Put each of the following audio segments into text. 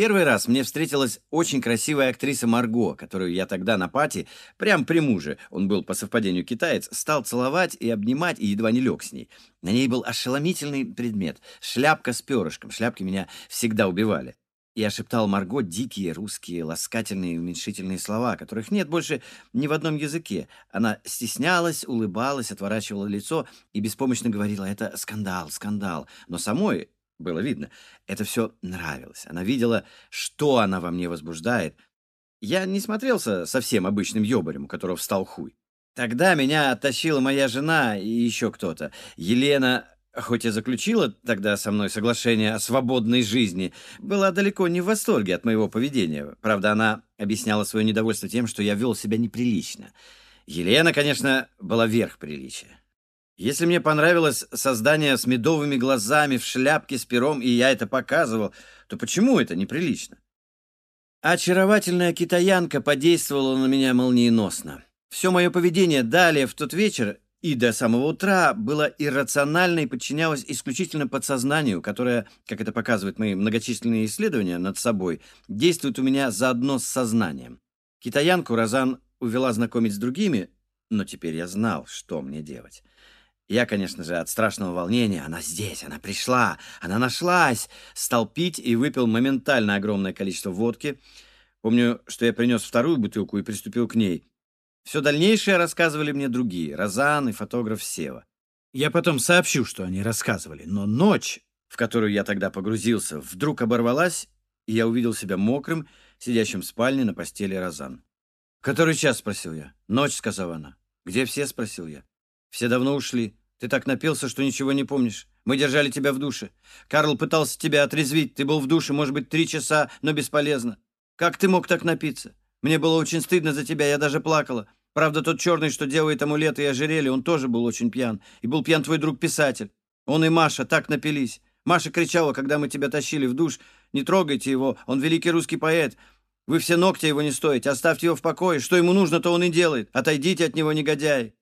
Первый раз мне встретилась очень красивая актриса Марго, которую я тогда на пати, прям при муже, он был по совпадению китаец, стал целовать и обнимать и едва не лег с ней. На ней был ошеломительный предмет — шляпка с перышком. Шляпки меня всегда убивали. Я шептал Марго дикие русские ласкательные и уменьшительные слова, которых нет больше ни в одном языке. Она стеснялась, улыбалась, отворачивала лицо и беспомощно говорила «это скандал, скандал». Но самой было видно. Это все нравилось. Она видела, что она во мне возбуждает. Я не смотрелся совсем обычным ёбарем, у которого встал хуй. Тогда меня оттащила моя жена и еще кто-то. Елена, хоть и заключила тогда со мной соглашение о свободной жизни, была далеко не в восторге от моего поведения. Правда, она объясняла свое недовольство тем, что я вел себя неприлично. Елена, конечно, была верх приличия. Если мне понравилось создание с медовыми глазами в шляпке с пером, и я это показывал, то почему это неприлично? Очаровательная китаянка подействовала на меня молниеносно. Все мое поведение далее в тот вечер и до самого утра было иррационально и подчинялось исключительно подсознанию, которое, как это показывают мои многочисленные исследования над собой, действует у меня заодно с сознанием. Китаянку Розан увела знакомить с другими, но теперь я знал, что мне делать. Я, конечно же, от страшного волнения, она здесь, она пришла, она нашлась, стал пить и выпил моментально огромное количество водки. Помню, что я принес вторую бутылку и приступил к ней. Все дальнейшее рассказывали мне другие, Розан и фотограф Сева. Я потом сообщу, что они рассказывали, но ночь, в которую я тогда погрузился, вдруг оборвалась, и я увидел себя мокрым, сидящим в спальне на постели Розан. «Который час?» — спросил я. «Ночь», — сказала она. «Где все?» — спросил я. «Все давно ушли. Ты так напился, что ничего не помнишь. Мы держали тебя в душе. Карл пытался тебя отрезвить. Ты был в душе, может быть, три часа, но бесполезно. Как ты мог так напиться? Мне было очень стыдно за тебя, я даже плакала. Правда, тот черный, что делает амулеты и ожерелье, он тоже был очень пьян. И был пьян твой друг-писатель. Он и Маша так напились. Маша кричала, когда мы тебя тащили в душ. «Не трогайте его, он великий русский поэт. Вы все ногти его не стоите, оставьте его в покое. Что ему нужно, то он и делает. Отойдите от него, негодяй!»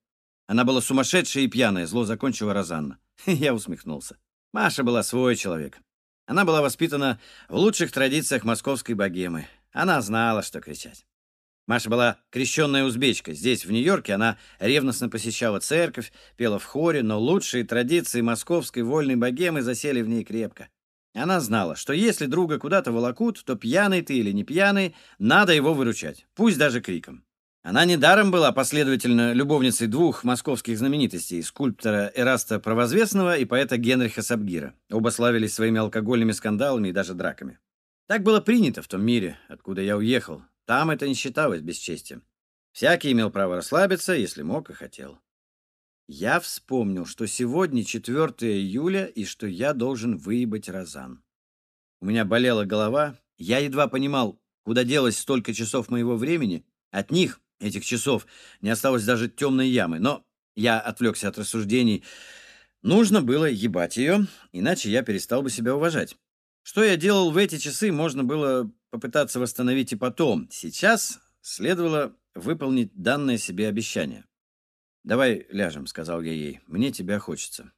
Она была сумасшедшая и пьяная, зло закончила Розанна. Я усмехнулся. Маша была свой человек. Она была воспитана в лучших традициях московской богемы. Она знала, что кричать. Маша была крещенная узбечка. Здесь, в Нью-Йорке, она ревностно посещала церковь, пела в хоре, но лучшие традиции московской вольной богемы засели в ней крепко. Она знала, что если друга куда-то волокут, то пьяный ты или не пьяный, надо его выручать, пусть даже криком. Она недаром была последовательно любовницей двух московских знаменитостей, скульптора Эраста Провозвестного и поэта Генриха Сабгира. Оба славились своими алкогольными скандалами и даже драками. Так было принято в том мире, откуда я уехал. Там это не считалось бесчестием. Всякий имел право расслабиться, если мог и хотел. Я вспомнил, что сегодня 4 июля и что я должен выебать Розан. У меня болела голова, я едва понимал, куда делось столько часов моего времени. От них этих часов не осталось даже темной ямы, но я отвлекся от рассуждений. Нужно было ебать ее, иначе я перестал бы себя уважать. Что я делал в эти часы, можно было попытаться восстановить и потом. Сейчас следовало выполнить данное себе обещание. «Давай ляжем», — сказал я ей, — «мне тебя хочется».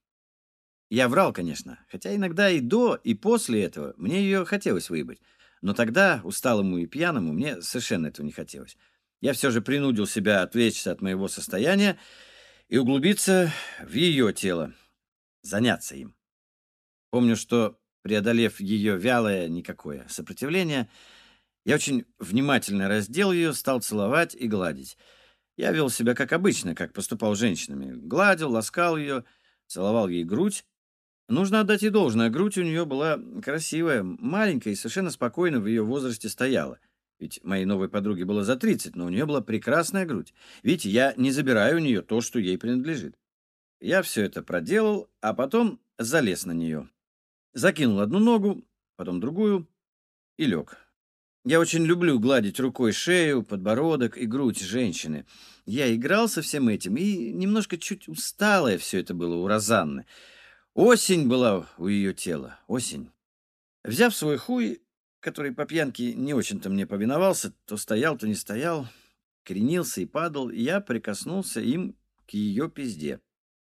Я врал, конечно, хотя иногда и до, и после этого мне ее хотелось выебать. Но тогда, усталому и пьяному, мне совершенно этого не хотелось я все же принудил себя отвлечься от моего состояния и углубиться в ее тело, заняться им. Помню, что, преодолев ее вялое никакое сопротивление, я очень внимательно раздел ее, стал целовать и гладить. Я вел себя как обычно, как поступал с женщинами. Гладил, ласкал ее, целовал ей грудь. Нужно отдать ей должное, грудь у нее была красивая, маленькая и совершенно спокойно в ее возрасте стояла — ведь моей новой подруге было за 30, но у нее была прекрасная грудь. Видите, я не забираю у нее то, что ей принадлежит. Я все это проделал, а потом залез на нее. Закинул одну ногу, потом другую и лег. Я очень люблю гладить рукой шею, подбородок и грудь женщины. Я играл со всем этим, и немножко чуть усталое все это было у Розанны. Осень была у ее тела, осень. Взяв свой хуй, который по пьянке не очень-то мне повиновался, то стоял, то не стоял, кренился и падал, и я прикоснулся им к ее пизде.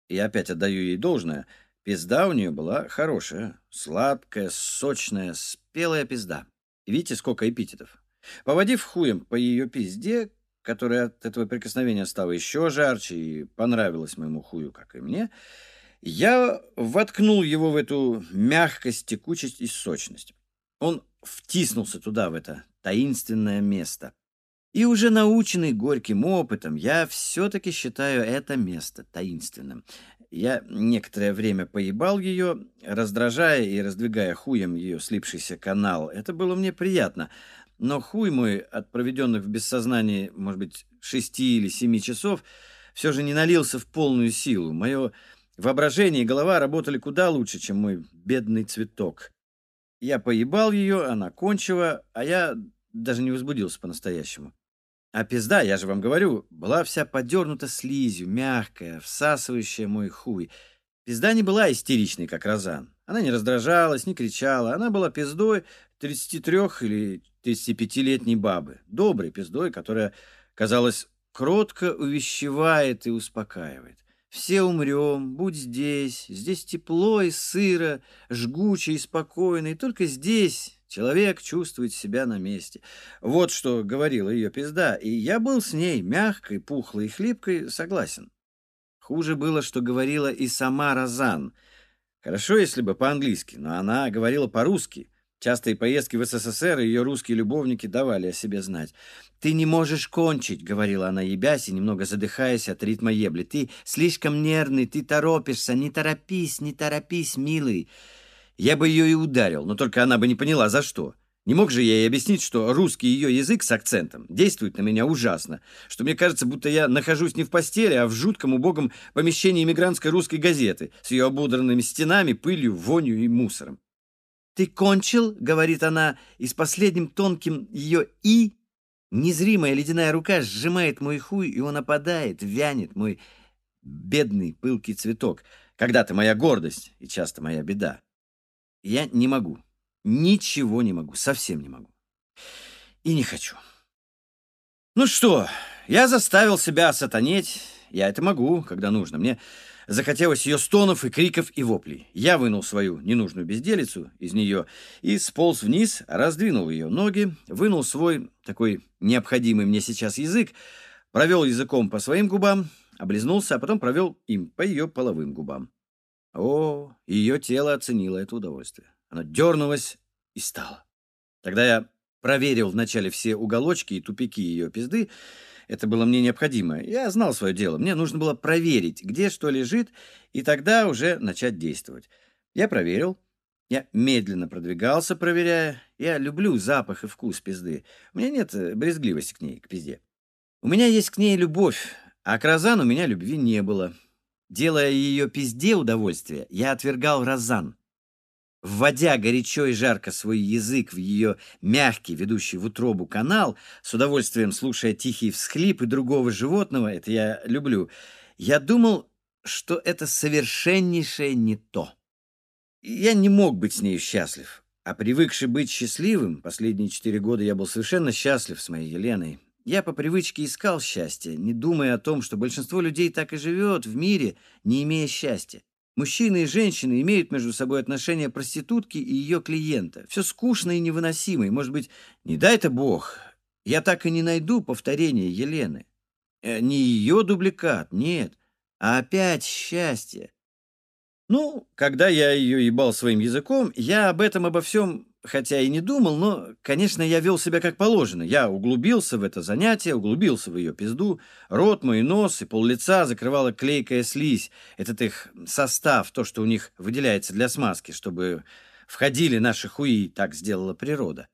И опять отдаю ей должное. Пизда у нее была хорошая, сладкая, сочная, спелая пизда. Видите, сколько эпитетов. Поводив хуем по ее пизде, которая от этого прикосновения стала еще жарче и понравилась моему хую, как и мне, я воткнул его в эту мягкость, текучесть и сочность. Он втиснулся туда, в это таинственное место. И уже наученный горьким опытом, я все-таки считаю это место таинственным. Я некоторое время поебал ее, раздражая и раздвигая хуем ее слипшийся канал. Это было мне приятно. Но хуй мой от проведенных в бессознании, может быть, шести или семи часов, все же не налился в полную силу. Мое воображение и голова работали куда лучше, чем мой бедный цветок. Я поебал ее, она кончила, а я даже не возбудился по-настоящему. А пизда, я же вам говорю, была вся подернута слизью, мягкая, всасывающая мой хуй. Пизда не была истеричной, как Розан. Она не раздражалась, не кричала. Она была пиздой 33 или 35-летней бабы. Доброй пиздой, которая, казалось, кротко увещевает и успокаивает. Все умрем, будь здесь, здесь тепло и сыро, жгуче и спокойно, и только здесь человек чувствует себя на месте. Вот что говорила ее пизда, и я был с ней, мягкой, пухлой и хлипкой, согласен. Хуже было, что говорила и сама Розан. Хорошо, если бы по-английски, но она говорила по-русски — Частые поездки в СССР ее русские любовники давали о себе знать. «Ты не можешь кончить», — говорила она, ебясь и немного задыхаясь от ритма ебли. «Ты слишком нервный, ты торопишься. Не торопись, не торопись, милый». Я бы ее и ударил, но только она бы не поняла, за что. Не мог же я ей объяснить, что русский ее язык с акцентом действует на меня ужасно, что мне кажется, будто я нахожусь не в постели, а в жутком убогом помещении иммигрантской русской газеты с ее ободранными стенами, пылью, вонью и мусором. «Ты кончил?» — говорит она, и с последним тонким ее «и» незримая ледяная рука сжимает мой хуй, и он опадает, вянет мой бедный пылкий цветок. Когда-то моя гордость и часто моя беда. Я не могу. Ничего не могу. Совсем не могу. И не хочу. Ну что, я заставил себя сатанеть. Я это могу, когда нужно. Мне Захотелось ее стонов и криков и воплей. Я вынул свою ненужную безделицу из нее и сполз вниз, раздвинул ее ноги, вынул свой такой необходимый мне сейчас язык, провел языком по своим губам, облизнулся, а потом провел им по ее половым губам. О, ее тело оценило это удовольствие. Оно дернулось и стало. Тогда я проверил вначале все уголочки и тупики ее пизды, это было мне необходимо. Я знал свое дело. Мне нужно было проверить, где что лежит, и тогда уже начать действовать. Я проверил. Я медленно продвигался, проверяя. Я люблю запах и вкус пизды. У меня нет э, брезгливости к ней, к пизде. У меня есть к ней любовь, а к Розан у меня любви не было. Делая ее пизде удовольствие, я отвергал Розан вводя горячо и жарко свой язык в ее мягкий, ведущий в утробу канал, с удовольствием слушая тихие всхлипы другого животного, это я люблю, я думал, что это совершеннейшее не то. Я не мог быть с ней счастлив, а привыкший быть счастливым, последние четыре года я был совершенно счастлив с моей Еленой, я по привычке искал счастье, не думая о том, что большинство людей так и живет в мире, не имея счастья. Мужчины и женщины имеют между собой отношения проститутки и ее клиента. Все скучно и невыносимо, и, может быть, не дай-то бог, я так и не найду повторения Елены. Э, не ее дубликат, нет, а опять счастье. Ну, когда я ее ебал своим языком, я об этом обо всем хотя и не думал, но, конечно, я вел себя как положено. Я углубился в это занятие, углубился в ее пизду. Рот мой, нос и пол лица закрывала клейкая слизь. Этот их состав, то, что у них выделяется для смазки, чтобы входили наши хуи, так сделала природа.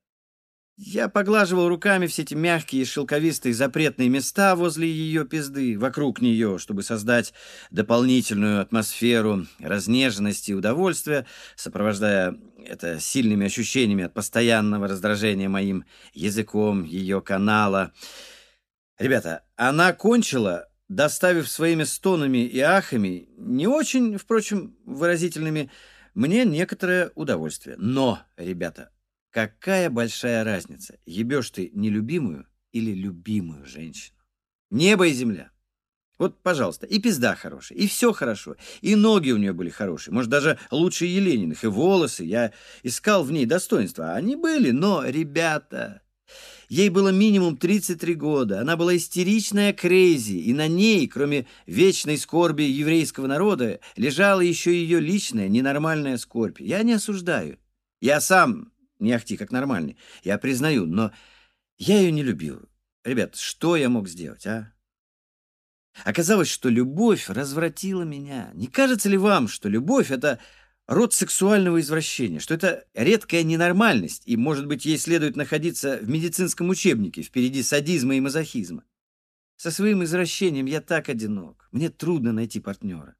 Я поглаживал руками все эти мягкие, шелковистые, запретные места возле ее пизды, вокруг нее, чтобы создать дополнительную атмосферу разнеженности и удовольствия, сопровождая это сильными ощущениями от постоянного раздражения моим языком ее канала. Ребята, она кончила, доставив своими стонами и ахами, не очень, впрочем, выразительными, мне некоторое удовольствие. Но, ребята, Какая большая разница, ебешь ты нелюбимую или любимую женщину? Небо и земля. Вот, пожалуйста, и пизда хорошая, и все хорошо, и ноги у нее были хорошие, может, даже лучше Елениных, и волосы. Я искал в ней достоинства, а они были, но, ребята, ей было минимум 33 года, она была истеричная крейзи, и на ней, кроме вечной скорби еврейского народа, лежала еще ее личная ненормальная скорбь. Я не осуждаю. Я сам не ахти как нормальный, я признаю, но я ее не любил. Ребят, что я мог сделать, а? Оказалось, что любовь развратила меня. Не кажется ли вам, что любовь — это род сексуального извращения, что это редкая ненормальность, и, может быть, ей следует находиться в медицинском учебнике впереди садизма и мазохизма? Со своим извращением я так одинок. Мне трудно найти партнера.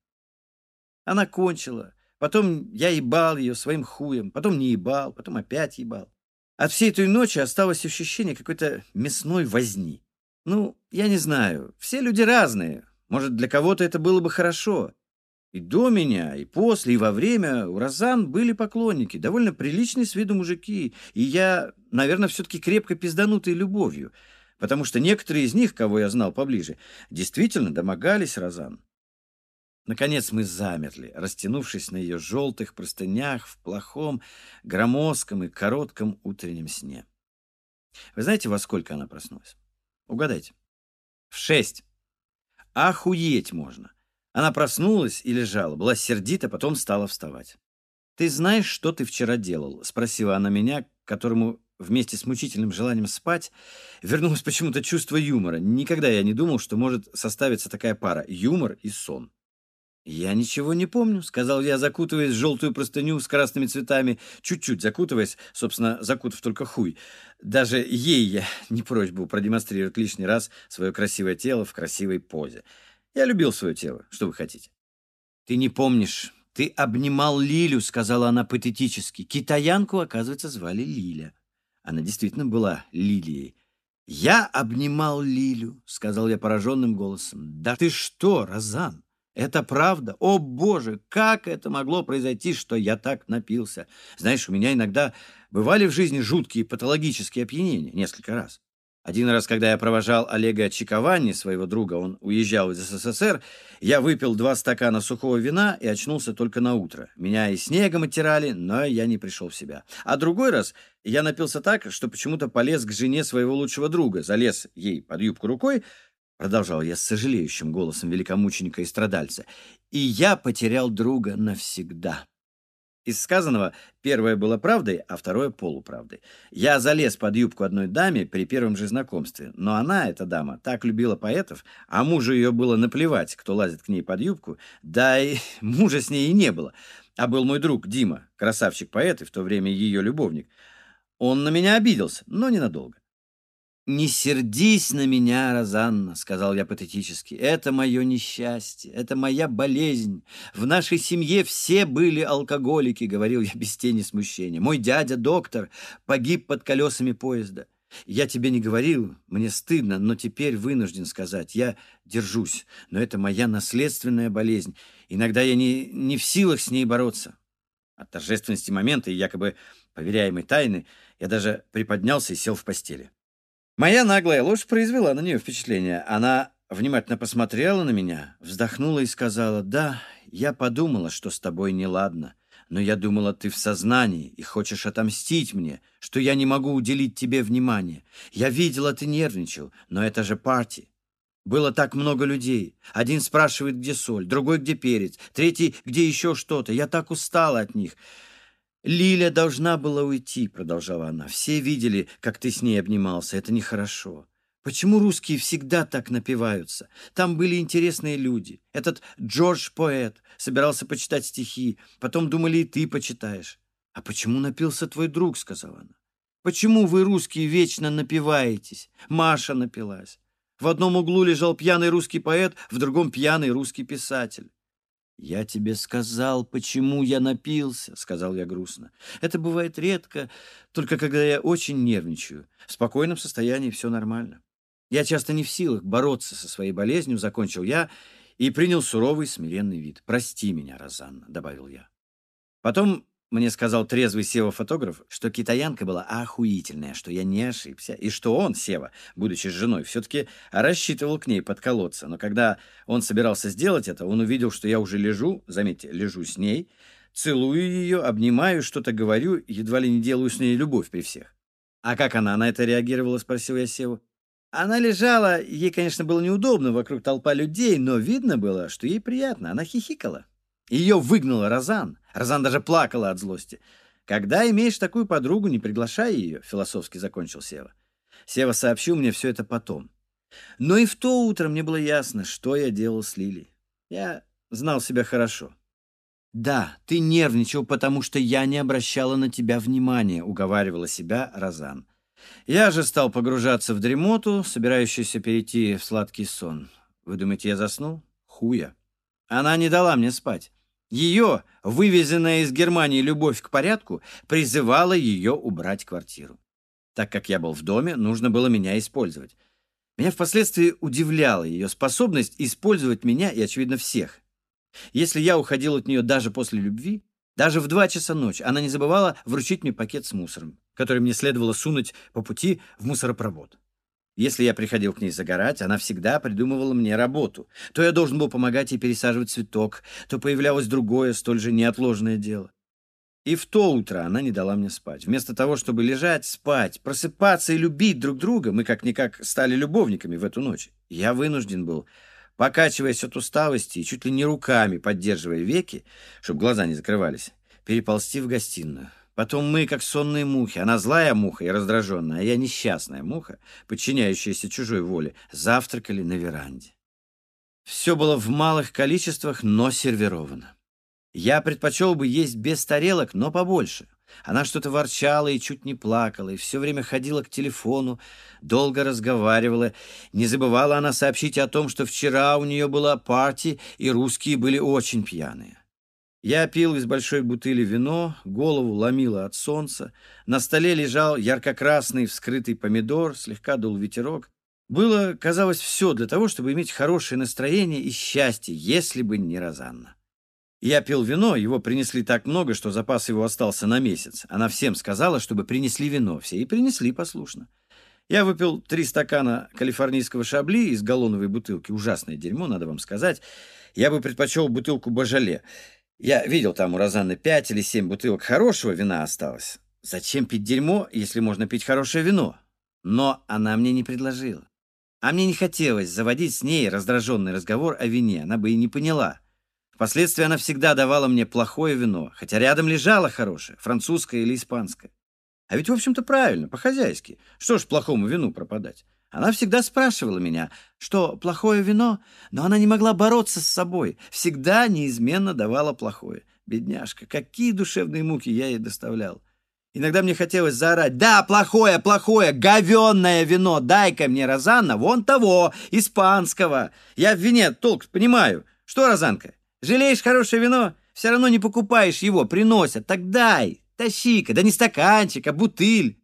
Она кончила. Потом я ебал ее своим хуем, потом не ебал, потом опять ебал. От всей той ночи осталось ощущение какой-то мясной возни. Ну, я не знаю. Все люди разные. Может, для кого-то это было бы хорошо. И до меня, и после, и во время у Розан были поклонники, довольно приличные с виду мужики. И я, наверное, все-таки крепко пизданутый любовью, потому что некоторые из них, кого я знал поближе, действительно домогались Розан. Наконец мы замерли, растянувшись на ее желтых простынях в плохом, громоздком и коротком утреннем сне. Вы знаете, во сколько она проснулась? Угадайте. В шесть. Охуеть можно. Она проснулась и лежала, была сердита, потом стала вставать. «Ты знаешь, что ты вчера делал?» — спросила она меня, которому вместе с мучительным желанием спать вернулось почему-то чувство юмора. Никогда я не думал, что может составиться такая пара — юмор и сон. «Я ничего не помню», — сказал я, закутываясь в желтую простыню с красными цветами, чуть-чуть закутываясь, собственно, закутав только хуй. Даже ей я не прочь продемонстрировать лишний раз свое красивое тело в красивой позе. Я любил свое тело, что вы хотите. «Ты не помнишь, ты обнимал Лилю», — сказала она патетически. Китаянку, оказывается, звали Лиля. Она действительно была Лилией. «Я обнимал Лилю», — сказал я пораженным голосом. «Да ты что, Розан?» Это правда? О, Боже, как это могло произойти, что я так напился? Знаешь, у меня иногда бывали в жизни жуткие патологические опьянения, несколько раз. Один раз, когда я провожал Олега Чиковани, своего друга, он уезжал из СССР, я выпил два стакана сухого вина и очнулся только на утро. Меня и снегом оттирали, но я не пришел в себя. А другой раз я напился так, что почему-то полез к жене своего лучшего друга, залез ей под юбку рукой, продолжал я с сожалеющим голосом великомученика и страдальца, и я потерял друга навсегда. Из сказанного первое было правдой, а второе полуправдой. Я залез под юбку одной даме при первом же знакомстве, но она, эта дама, так любила поэтов, а мужу ее было наплевать, кто лазит к ней под юбку, да и мужа с ней и не было, а был мой друг Дима, красавчик-поэт и в то время ее любовник. Он на меня обиделся, но ненадолго. «Не сердись на меня, Розанна», — сказал я патетически. «Это мое несчастье, это моя болезнь. В нашей семье все были алкоголики», — говорил я без тени смущения. «Мой дядя, доктор, погиб под колесами поезда. Я тебе не говорил, мне стыдно, но теперь вынужден сказать. Я держусь, но это моя наследственная болезнь. Иногда я не, не в силах с ней бороться». От торжественности момента и якобы поверяемой тайны я даже приподнялся и сел в постели. Моя наглая ложь произвела на нее впечатление. Она внимательно посмотрела на меня, вздохнула и сказала, «Да, я подумала, что с тобой неладно, но я думала, ты в сознании и хочешь отомстить мне, что я не могу уделить тебе внимания. Я видела, ты нервничал, но это же парти. Было так много людей. Один спрашивает, где соль, другой, где перец, третий, где еще что-то. Я так устала от них. «Лиля должна была уйти», — продолжала она. «Все видели, как ты с ней обнимался. Это нехорошо. Почему русские всегда так напиваются? Там были интересные люди. Этот Джордж поэт собирался почитать стихи. Потом думали, и ты почитаешь. А почему напился твой друг?» — сказала она. «Почему вы, русские, вечно напиваетесь? Маша напилась. В одном углу лежал пьяный русский поэт, в другом пьяный русский писатель. «Я тебе сказал, почему я напился», — сказал я грустно. «Это бывает редко, только когда я очень нервничаю. В спокойном состоянии все нормально. Я часто не в силах бороться со своей болезнью», — закончил я и принял суровый смиренный вид. «Прости меня, Розанна», — добавил я. Потом мне сказал трезвый Сева-фотограф, что китаянка была охуительная, что я не ошибся, и что он, Сева, будучи с женой, все-таки рассчитывал к ней подколоться. Но когда он собирался сделать это, он увидел, что я уже лежу, заметьте, лежу с ней, целую ее, обнимаю, что-то говорю, едва ли не делаю с ней любовь при всех. «А как она на это реагировала?» — спросил я Севу. Она лежала, ей, конечно, было неудобно, вокруг толпа людей, но видно было, что ей приятно, она хихикала. Ее выгнала Розан. Розан даже плакала от злости. «Когда имеешь такую подругу, не приглашай ее», — философски закончил Сева. Сева сообщил мне все это потом. Но и в то утро мне было ясно, что я делал с Лилей. Я знал себя хорошо. «Да, ты нервничал, потому что я не обращала на тебя внимания», — уговаривала себя Розан. Я же стал погружаться в дремоту, собирающийся перейти в сладкий сон. Вы думаете, я заснул? Хуя. Она не дала мне спать. Ее, вывезенная из Германии любовь к порядку, призывала ее убрать квартиру. Так как я был в доме, нужно было меня использовать. Меня впоследствии удивляла ее способность использовать меня и, очевидно, всех. Если я уходил от нее даже после любви, даже в два часа ночи она не забывала вручить мне пакет с мусором, который мне следовало сунуть по пути в мусоропровод. Если я приходил к ней загорать, она всегда придумывала мне работу. То я должен был помогать ей пересаживать цветок, то появлялось другое, столь же неотложное дело. И в то утро она не дала мне спать. Вместо того, чтобы лежать, спать, просыпаться и любить друг друга, мы как-никак стали любовниками в эту ночь. Я вынужден был покачиваясь от усталости и чуть ли не руками поддерживая веки, чтобы глаза не закрывались, переползти в гостиную. Потом мы, как сонные мухи, она злая муха и раздраженная, а я несчастная муха, подчиняющаяся чужой воле, завтракали на веранде. Все было в малых количествах, но сервировано. Я предпочел бы есть без тарелок, но побольше. Она что-то ворчала и чуть не плакала, и все время ходила к телефону, долго разговаривала. Не забывала она сообщить о том, что вчера у нее была партия, и русские были очень пьяные. Я пил из большой бутыли вино, голову ломило от солнца. На столе лежал ярко-красный вскрытый помидор, слегка дул ветерок. Было, казалось, все для того, чтобы иметь хорошее настроение и счастье, если бы не Розанна. Я пил вино, его принесли так много, что запас его остался на месяц. Она всем сказала, чтобы принесли вино. Все и принесли послушно. Я выпил три стакана калифорнийского шабли из галлоновой бутылки. Ужасное дерьмо, надо вам сказать. Я бы предпочел бутылку божале. Я видел там у Розанны пять или семь бутылок хорошего вина осталось. Зачем пить дерьмо, если можно пить хорошее вино? Но она мне не предложила. А мне не хотелось заводить с ней раздраженный разговор о вине. Она бы и не поняла. Впоследствии она всегда давала мне плохое вино, хотя рядом лежало хорошее, французское или испанское. А ведь, в общем-то, правильно, по-хозяйски. Что ж плохому вину пропадать? Она всегда спрашивала меня, что плохое вино, но она не могла бороться с собой, всегда неизменно давала плохое. Бедняжка, какие душевные муки я ей доставлял. Иногда мне хотелось заорать «Да, плохое, плохое, говенное вино, дай-ка мне, Розанна, вон того, испанского. Я в вине толк понимаю. Что, Розанка, Жалеешь хорошее вино? Все равно не покупаешь его, приносят. Так дай, тащи-ка, да не стаканчик, а бутыль.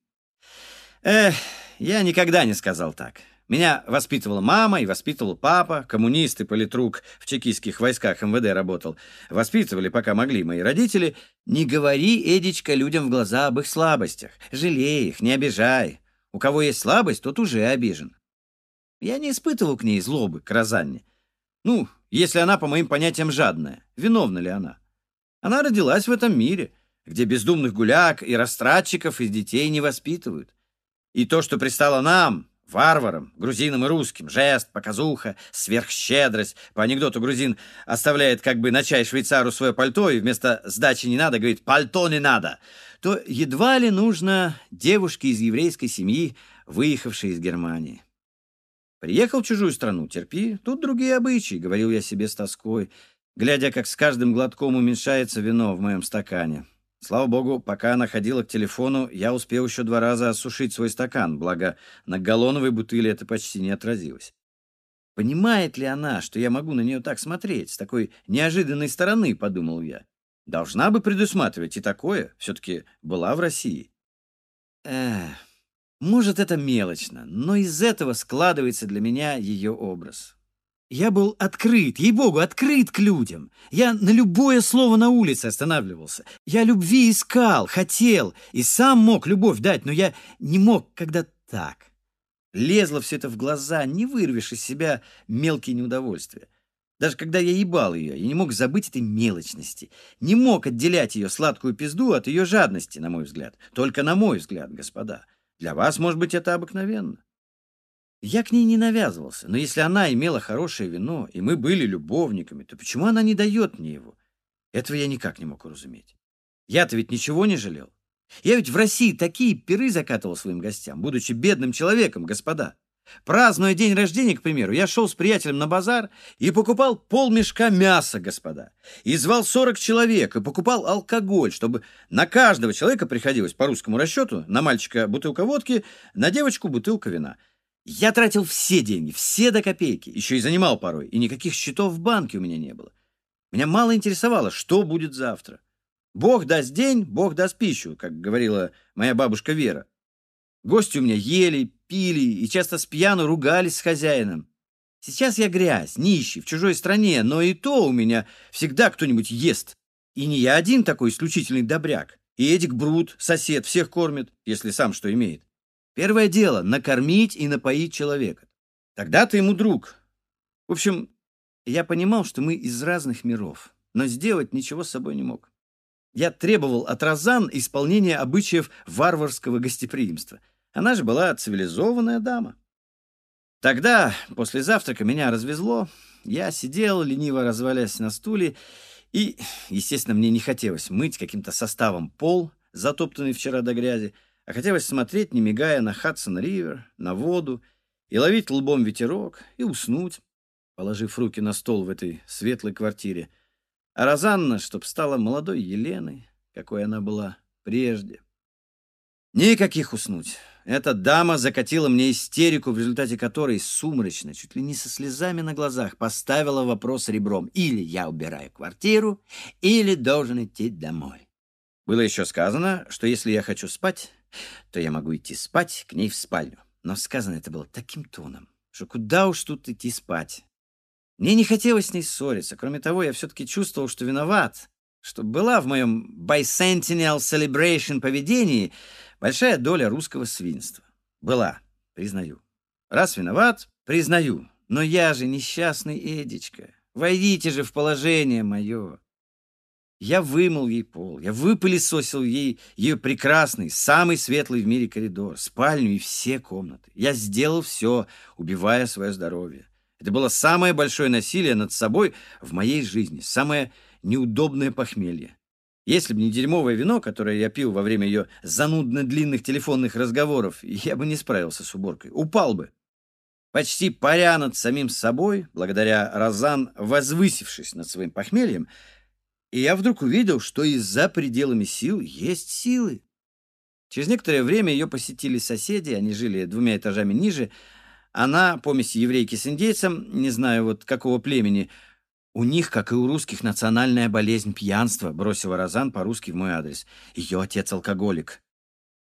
Эх, я никогда не сказал так. Меня воспитывала мама и воспитывал папа, коммунист и политрук в чекистских войсках МВД работал. Воспитывали, пока могли мои родители. Не говори, Эдичка, людям в глаза об их слабостях. Жалей их, не обижай. У кого есть слабость, тот уже обижен. Я не испытывал к ней злобы, к Розанне. Ну, если она, по моим понятиям, жадная? Виновна ли она? Она родилась в этом мире, где бездумных гуляк и растратчиков из детей не воспитывают. И то, что пристало нам, варварам, грузинам и русским, жест, показуха, сверхщедрость. По анекдоту грузин оставляет как бы на чай швейцару свое пальто и вместо «сдачи не надо» говорит «пальто не надо», то едва ли нужно девушке из еврейской семьи, выехавшей из Германии. Приехал в чужую страну, терпи, тут другие обычаи, — говорил я себе с тоской, глядя, как с каждым глотком уменьшается вино в моем стакане. Слава богу, пока она ходила к телефону, я успел еще два раза осушить свой стакан, благо на галлоновой бутыле это почти не отразилось. Понимает ли она, что я могу на нее так смотреть, с такой неожиданной стороны, подумал я. Должна бы предусматривать и такое, все-таки была в России. Эх... Может, это мелочно, но из этого складывается для меня ее образ. Я был открыт, ей-богу, открыт к людям. Я на любое слово на улице останавливался. Я любви искал, хотел и сам мог любовь дать, но я не мог, когда так. Лезло все это в глаза, не вырвешь из себя мелкие неудовольствия. Даже когда я ебал ее, я не мог забыть этой мелочности. Не мог отделять ее сладкую пизду от ее жадности, на мой взгляд. Только на мой взгляд, господа. Для вас, может быть, это обыкновенно. Я к ней не навязывался, но если она имела хорошее вино, и мы были любовниками, то почему она не дает мне его? Этого я никак не мог уразуметь. Я-то ведь ничего не жалел. Я ведь в России такие пиры закатывал своим гостям, будучи бедным человеком, господа. Празднуя день рождения, к примеру, я шел с приятелем на базар и покупал полмешка мяса, господа. И звал 40 человек и покупал алкоголь, чтобы на каждого человека приходилось по русскому расчету, на мальчика бутылка водки, на девочку бутылка вина. Я тратил все деньги, все до копейки, еще и занимал порой, и никаких счетов в банке у меня не было. Меня мало интересовало, что будет завтра. Бог даст день, Бог даст пищу, как говорила моя бабушка Вера. Гости у меня ели, пили и часто с пьяну ругались с хозяином. Сейчас я грязь, нищий, в чужой стране, но и то у меня всегда кто-нибудь ест. И не я один такой исключительный добряк. И Эдик Брут, сосед, всех кормит, если сам что имеет. Первое дело — накормить и напоить человека. Тогда ты ему друг. В общем, я понимал, что мы из разных миров, но сделать ничего с собой не мог. Я требовал от Розан исполнения обычаев варварского гостеприимства. Она же была цивилизованная дама. Тогда, после завтрака, меня развезло. Я сидел, лениво развалясь на стуле, и, естественно, мне не хотелось мыть каким-то составом пол, затоптанный вчера до грязи, а хотелось смотреть, не мигая, на Хадсон-Ривер, на воду, и ловить лбом ветерок, и уснуть, положив руки на стол в этой светлой квартире. А Розанна, чтоб стала молодой Еленой, какой она была прежде. Никаких уснуть. Эта дама закатила мне истерику, в результате которой сумрачно, чуть ли не со слезами на глазах, поставила вопрос ребром. Или я убираю квартиру, или должен идти домой. Было еще сказано, что если я хочу спать, то я могу идти спать к ней в спальню. Но сказано это было таким тоном, что куда уж тут идти спать. Мне не хотелось с ней ссориться. Кроме того, я все-таки чувствовал, что виноват, что была в моем bicentennial celebration поведении большая доля русского свинства. Была, признаю. Раз виноват, признаю. Но я же несчастный Эдичка. Войдите же в положение мое. Я вымыл ей пол, я выпылесосил ей ее прекрасный, самый светлый в мире коридор, спальню и все комнаты. Я сделал все, убивая свое здоровье. Это было самое большое насилие над собой в моей жизни, самое неудобное похмелье. Если бы не дерьмовое вино, которое я пил во время ее занудно длинных телефонных разговоров, я бы не справился с уборкой. Упал бы. Почти паря над самим собой, благодаря Розан, возвысившись над своим похмельем, и я вдруг увидел, что и за пределами сил есть силы. Через некоторое время ее посетили соседи, они жили двумя этажами ниже. Она, помесь еврейки с индейцем, не знаю вот какого племени, у них, как и у русских, национальная болезнь пьянства, бросила Розан по-русски в мой адрес. Ее отец алкоголик.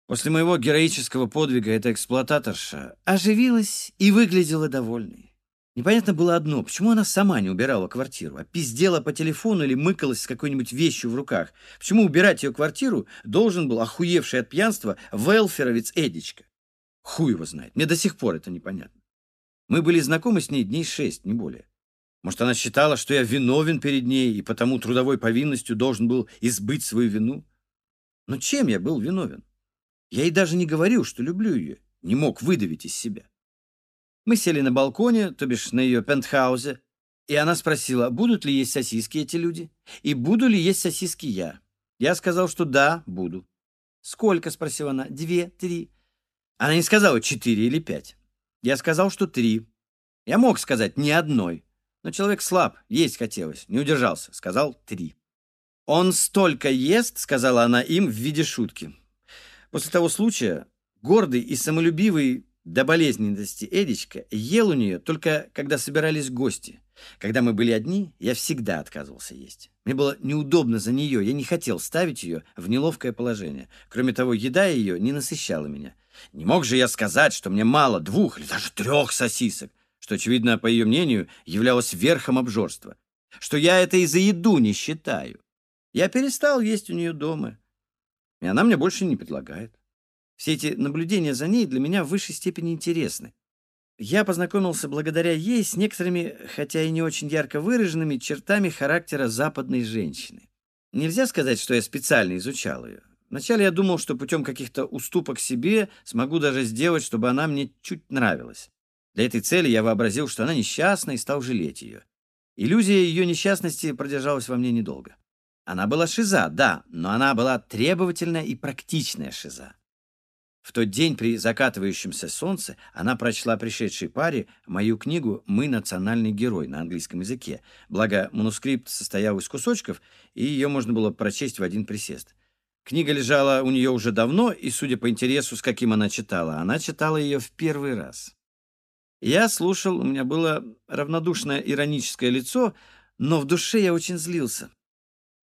После моего героического подвига эта эксплуататорша оживилась и выглядела довольной. Непонятно было одно, почему она сама не убирала квартиру, а пиздела по телефону или мыкалась с какой-нибудь вещью в руках. Почему убирать ее квартиру должен был охуевший от пьянства велферовец Эдичка? Хуй его знает, мне до сих пор это непонятно. Мы были знакомы с ней дней шесть, не более. Может, она считала, что я виновен перед ней и потому трудовой повинностью должен был избыть свою вину? Но чем я был виновен? Я ей даже не говорил, что люблю ее, не мог выдавить из себя. Мы сели на балконе, то бишь на ее пентхаузе, и она спросила, будут ли есть сосиски эти люди, и буду ли есть сосиски я. Я сказал, что да, буду. «Сколько?» — спросила она. «Две, три». Она не сказала четыре или пять. Я сказал, что три. Я мог сказать ни одной, но человек слаб, есть хотелось, не удержался, сказал три. «Он столько ест», — сказала она им в виде шутки. После того случая гордый и самолюбивый до болезненности Эдичка ел у нее только когда собирались гости. Когда мы были одни, я всегда отказывался есть. Мне было неудобно за нее, я не хотел ставить ее в неловкое положение. Кроме того, еда ее не насыщала меня. Не мог же я сказать, что мне мало двух или даже трех сосисок, что, очевидно, по ее мнению, являлось верхом обжорства, что я это и за еду не считаю. Я перестал есть у нее дома, и она мне больше не предлагает. Все эти наблюдения за ней для меня в высшей степени интересны. Я познакомился благодаря ей с некоторыми, хотя и не очень ярко выраженными, чертами характера западной женщины. Нельзя сказать, что я специально изучал ее. Вначале я думал, что путем каких-то уступок себе смогу даже сделать, чтобы она мне чуть нравилась. Для этой цели я вообразил, что она несчастна, и стал жалеть ее. Иллюзия ее несчастности продержалась во мне недолго. Она была шиза, да, но она была требовательная и практичная шиза. В тот день при закатывающемся солнце она прочла пришедшей паре мою книгу «Мы национальный герой» на английском языке, благо манускрипт состоял из кусочков, и ее можно было прочесть в один присест. Книга лежала у нее уже давно, и, судя по интересу, с каким она читала, она читала ее в первый раз. Я слушал, у меня было равнодушное ироническое лицо, но в душе я очень злился.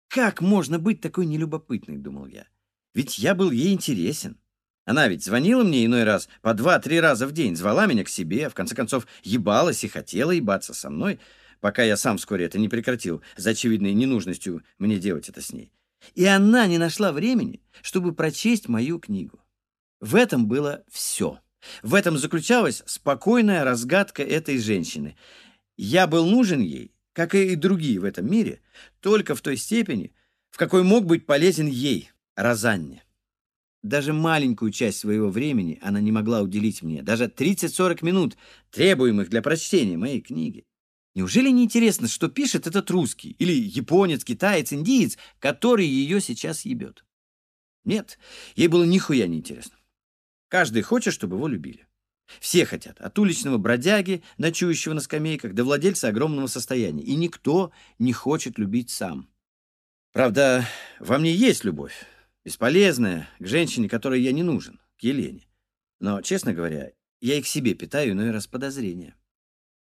«Как можно быть такой нелюбопытной?» — думал я. «Ведь я был ей интересен. Она ведь звонила мне иной раз по два-три раза в день, звала меня к себе, в конце концов, ебалась и хотела ебаться со мной, пока я сам вскоре это не прекратил, за очевидной ненужностью мне делать это с ней. И она не нашла времени, чтобы прочесть мою книгу. В этом было все. В этом заключалась спокойная разгадка этой женщины. Я был нужен ей, как и другие в этом мире, только в той степени, в какой мог быть полезен ей, Розанне. Даже маленькую часть своего времени она не могла уделить мне, даже 30-40 минут, требуемых для прочтения моей книги. Неужели не интересно, что пишет этот русский, или японец, китаец, индиец, который ее сейчас ебет? Нет, ей было нихуя не интересно. Каждый хочет, чтобы его любили. Все хотят, от уличного бродяги, ночующего на скамейках, до владельца огромного состояния. И никто не хочет любить сам. Правда, во мне есть любовь, Бесполезная, к женщине, которой я не нужен, к Елене. Но, честно говоря, я и к себе питаю иной раз подозрения.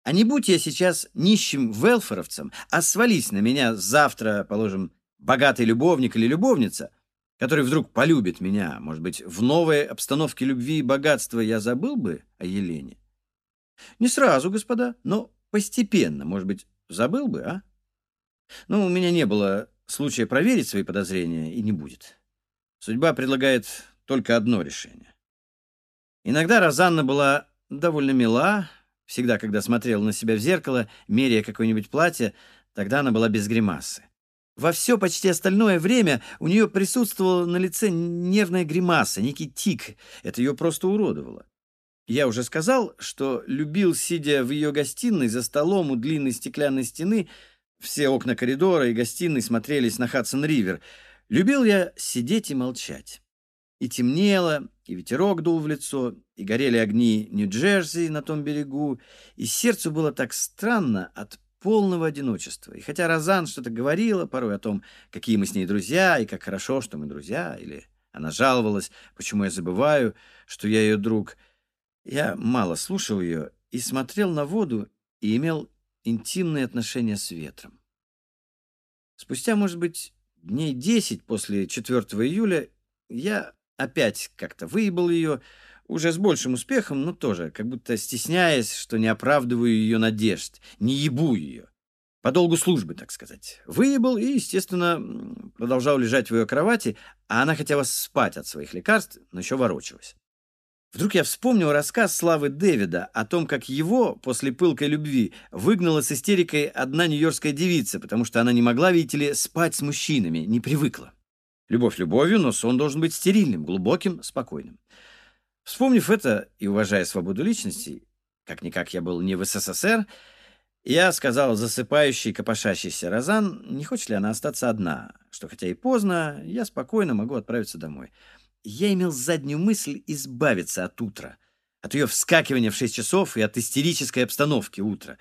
А не будь я сейчас нищим велфоровцем, а свались на меня завтра, положим, богатый любовник или любовница, который вдруг полюбит меня, может быть, в новой обстановке любви и богатства я забыл бы о Елене? Не сразу, господа, но постепенно, может быть, забыл бы, а? Ну, у меня не было случая проверить свои подозрения, и не будет. Судьба предлагает только одно решение. Иногда Розанна была довольно мила, всегда, когда смотрела на себя в зеркало, меряя какое-нибудь платье, тогда она была без гримасы. Во все почти остальное время у нее присутствовала на лице нервная гримаса, некий тик. Это ее просто уродовало. Я уже сказал, что любил, сидя в ее гостиной за столом у длинной стеклянной стены, все окна коридора и гостиной смотрелись на Хадсон-Ривер — Любил я сидеть и молчать. И темнело, и ветерок дул в лицо, и горели огни Нью-Джерси на том берегу, и сердцу было так странно от полного одиночества. И хотя Розан что-то говорила порой о том, какие мы с ней друзья, и как хорошо, что мы друзья, или она жаловалась, почему я забываю, что я ее друг, я мало слушал ее и смотрел на воду и имел интимные отношения с ветром. Спустя, может быть, Дней десять после 4 июля я опять как-то выебал ее, уже с большим успехом, но тоже, как будто стесняясь, что не оправдываю ее надежд, не ебу ее. По долгу службы, так сказать. Выебал и, естественно, продолжал лежать в ее кровати, а она хотела спать от своих лекарств, но еще ворочалась. Вдруг я вспомнил рассказ Славы Дэвида о том, как его, после пылкой любви, выгнала с истерикой одна нью-йоркская девица, потому что она не могла, видите ли, спать с мужчинами, не привыкла. Любовь любовью, но сон должен быть стерильным, глубоким, спокойным. Вспомнив это и уважая свободу личности, как-никак я был не в СССР, я сказал засыпающей, копошащейся Розан, не хочет ли она остаться одна, что хотя и поздно, я спокойно могу отправиться домой я имел заднюю мысль избавиться от утра, от ее вскакивания в шесть часов и от истерической обстановки утра.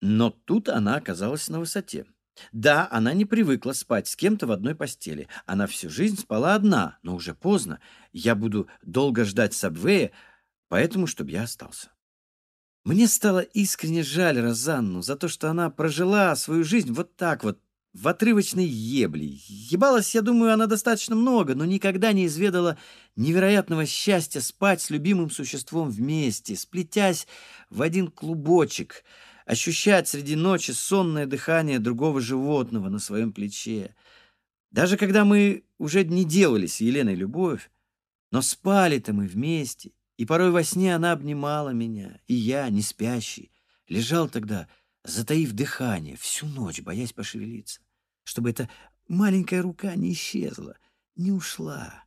Но тут она оказалась на высоте. Да, она не привыкла спать с кем-то в одной постели. Она всю жизнь спала одна, но уже поздно. Я буду долго ждать Сабвея, поэтому, чтобы я остался. Мне стало искренне жаль Розанну за то, что она прожила свою жизнь вот так вот, в отрывочной ебле. Ебалась, я думаю, она достаточно много, но никогда не изведала невероятного счастья спать с любимым существом вместе, сплетясь в один клубочек, ощущать среди ночи сонное дыхание другого животного на своем плече. Даже когда мы уже не делали с Еленой любовь, но спали-то мы вместе, и порой во сне она обнимала меня, и я, не спящий, лежал тогда, затаив дыхание, всю ночь, боясь пошевелиться, чтобы эта маленькая рука не исчезла, не ушла,